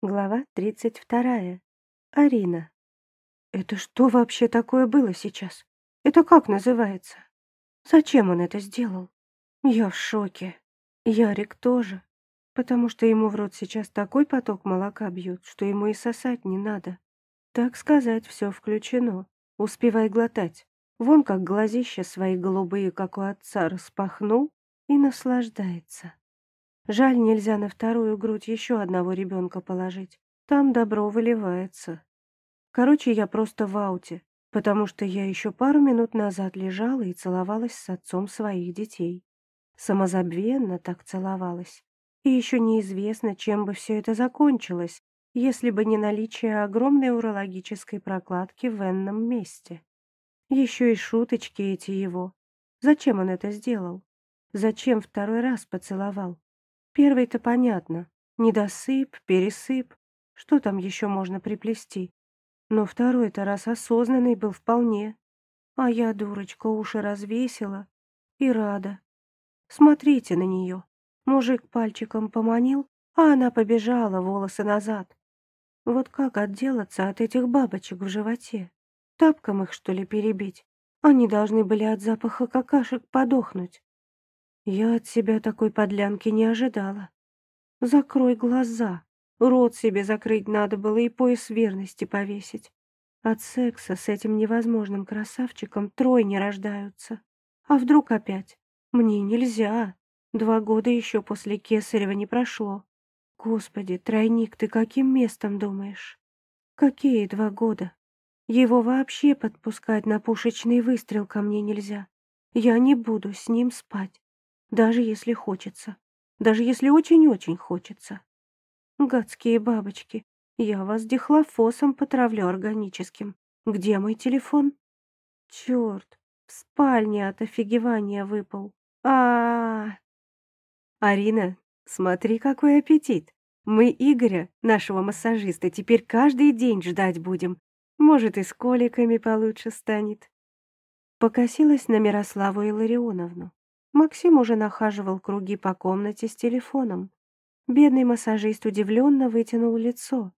Глава 32. Арина. Это что вообще такое было сейчас? Это как называется? Зачем он это сделал? Я в шоке. Ярик тоже. Потому что ему в рот сейчас такой поток молока бьют, что ему и сосать не надо. Так сказать, все включено. Успевай глотать. Вон как глазища свои голубые, как у отца, распахнул и наслаждается. Жаль, нельзя на вторую грудь еще одного ребенка положить. Там добро выливается. Короче, я просто в ауте, потому что я еще пару минут назад лежала и целовалась с отцом своих детей. Самозабвенно так целовалась. И еще неизвестно, чем бы все это закончилось, если бы не наличие огромной урологической прокладки в энном месте. Еще и шуточки эти его. Зачем он это сделал? Зачем второй раз поцеловал? Первый-то понятно. Недосып, пересып. Что там еще можно приплести? Но второй-то раз осознанный был вполне. А я, дурочка, уши развесила и рада. Смотрите на нее. Мужик пальчиком поманил, а она побежала, волосы назад. Вот как отделаться от этих бабочек в животе? Тапком их, что ли, перебить? Они должны были от запаха какашек подохнуть. Я от себя такой подлянки не ожидала. Закрой глаза. Рот себе закрыть надо было и пояс верности повесить. От секса с этим невозможным красавчиком трое не рождаются. А вдруг опять? Мне нельзя. Два года еще после Кесарева не прошло. Господи, тройник, ты каким местом думаешь? Какие два года? Его вообще подпускать на пушечный выстрел ко мне нельзя. Я не буду с ним спать. Даже если хочется. Даже если очень-очень хочется. Гадские бабочки, я вас дихлофосом потравлю органическим. Где мой телефон? Черт, в спальне от офигевания выпал. а а, -а. Арина, смотри, какой аппетит. Мы Игоря, нашего массажиста, теперь каждый день ждать будем. Может, и с коликами получше станет. Покосилась на Мирославу Илларионовну. Максим уже нахаживал круги по комнате с телефоном. Бедный массажист удивленно вытянул лицо.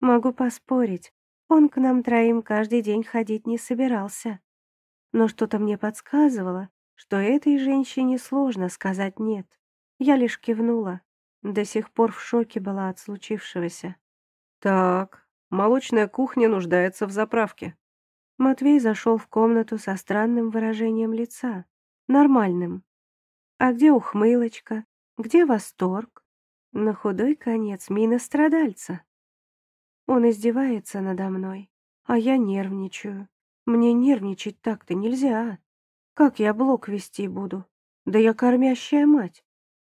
Могу поспорить, он к нам троим каждый день ходить не собирался. Но что-то мне подсказывало, что этой женщине сложно сказать «нет». Я лишь кивнула. До сих пор в шоке была от случившегося. «Так, молочная кухня нуждается в заправке». Матвей зашел в комнату со странным выражением лица. Нормальным, а где ухмылочка? Где восторг? На худой конец мина страдальца. Он издевается надо мной, а я нервничаю. Мне нервничать так-то нельзя. Как я блок вести буду? Да я кормящая мать.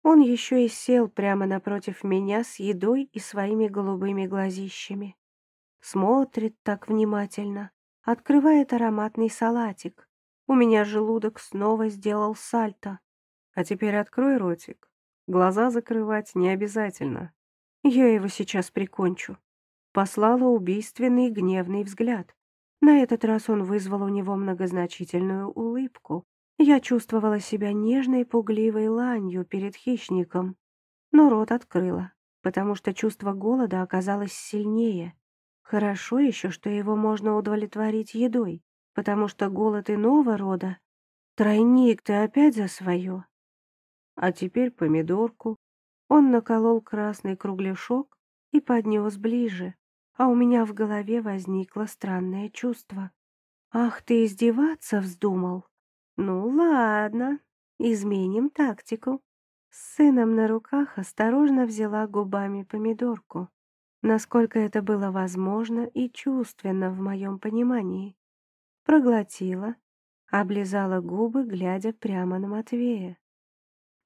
Он еще и сел прямо напротив меня с едой и своими голубыми глазищами. Смотрит так внимательно, открывает ароматный салатик. У меня желудок снова сделал сальто. А теперь открой ротик. Глаза закрывать не обязательно. Я его сейчас прикончу. Послала убийственный гневный взгляд. На этот раз он вызвал у него многозначительную улыбку. Я чувствовала себя нежной пугливой ланью перед хищником. Но рот открыла, потому что чувство голода оказалось сильнее. Хорошо еще, что его можно удовлетворить едой, потому что голод иного рода... Тройник, ты опять за свое. А теперь помидорку. Он наколол красный кругляшок и поднес ближе, а у меня в голове возникло странное чувство. «Ах, ты издеваться вздумал? Ну ладно, изменим тактику». С сыном на руках осторожно взяла губами помидорку, насколько это было возможно и чувственно в моем понимании. Проглотила, облизала губы, глядя прямо на Матвея.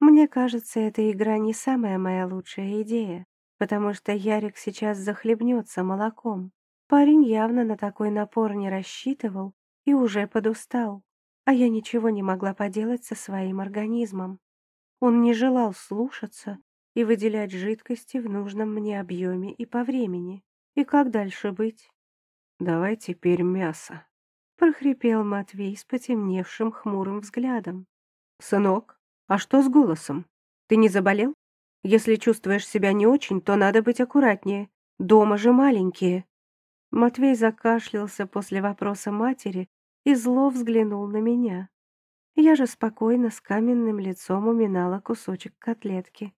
Мне кажется, эта игра не самая моя лучшая идея, потому что Ярик сейчас захлебнется молоком. Парень явно на такой напор не рассчитывал и уже подустал, а я ничего не могла поделать со своим организмом. Он не желал слушаться и выделять жидкости в нужном мне объеме и по времени. И как дальше быть? «Давай теперь мясо», — прохрипел Матвей с потемневшим хмурым взглядом. «Сынок, «А что с голосом? Ты не заболел? Если чувствуешь себя не очень, то надо быть аккуратнее. Дома же маленькие». Матвей закашлялся после вопроса матери и зло взглянул на меня. Я же спокойно с каменным лицом уминала кусочек котлетки.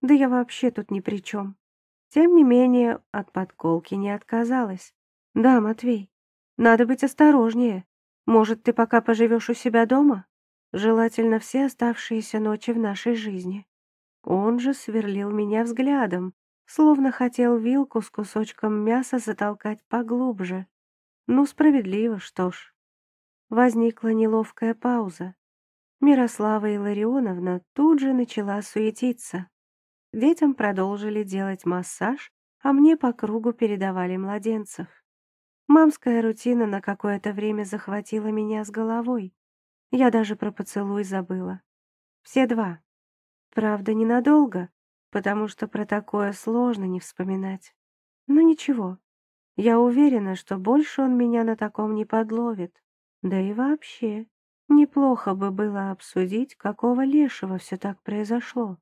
Да я вообще тут ни при чем. Тем не менее, от подколки не отказалась. «Да, Матвей, надо быть осторожнее. Может, ты пока поживешь у себя дома? Желательно все оставшиеся ночи в нашей жизни». Он же сверлил меня взглядом, словно хотел вилку с кусочком мяса затолкать поглубже. Ну, справедливо, что ж. Возникла неловкая пауза. Мирослава Илларионовна тут же начала суетиться. Детям продолжили делать массаж, а мне по кругу передавали младенцев. Мамская рутина на какое-то время захватила меня с головой. Я даже про поцелуй забыла. Все два. Правда, ненадолго, потому что про такое сложно не вспоминать. Но ничего. Я уверена, что больше он меня на таком не подловит. Да и вообще, неплохо бы было обсудить, какого лешего все так произошло.